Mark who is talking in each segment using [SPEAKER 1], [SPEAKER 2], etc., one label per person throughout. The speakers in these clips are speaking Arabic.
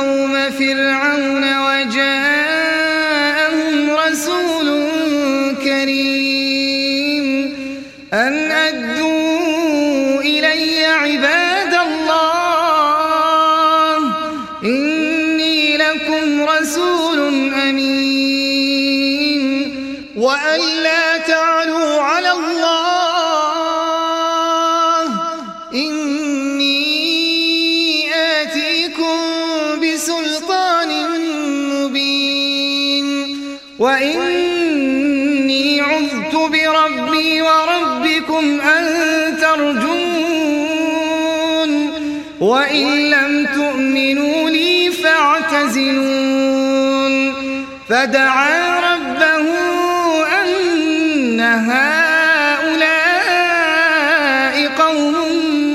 [SPEAKER 1] قوم فرعون وجاءهم رسول كريم. وإني عذت بربي وربكم أن ترجون وإن لم تؤمنوا لي فاعتزلون فدعا ربه أن هؤلاء قوم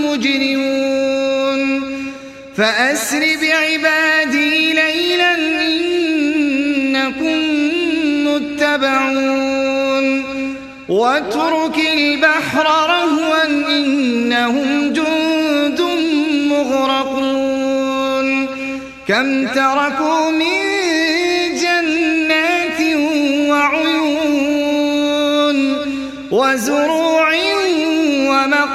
[SPEAKER 1] مجرمون فأسر بعبادي ليلا متبعون واترك البحر رهوا إنهم جند مغرقون. كم تركوا من جنات وعيون وزروع ومقام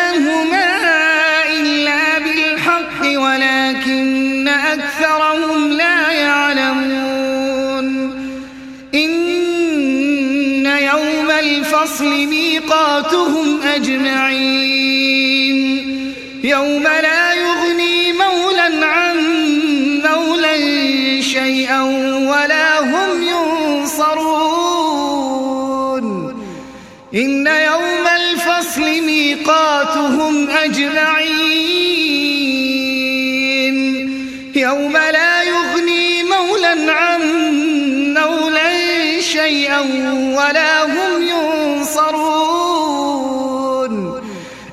[SPEAKER 1] الفصل ميقاتهم أجمعين. يوم لا يغني مولا عن مولا شيئا ولا هم ينصرون. إن يوم الفصل ميقاتهم أجمعين. يوم لا يغني مولا عن مولا شيئا ولا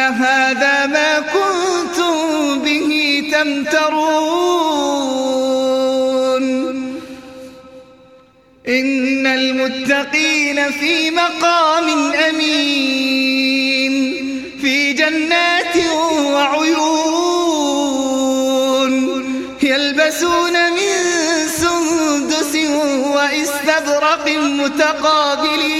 [SPEAKER 1] هذا ما كنتم به تمترون إن المتقين في مقام أمين في جنات وعيون يلبسون من سندس واستبرق متقابلين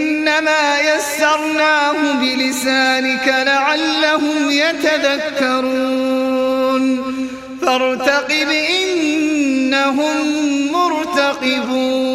[SPEAKER 1] يسرناه بلسانك لعلهم يتذكرون. فارتقب إنهم مرتقبون.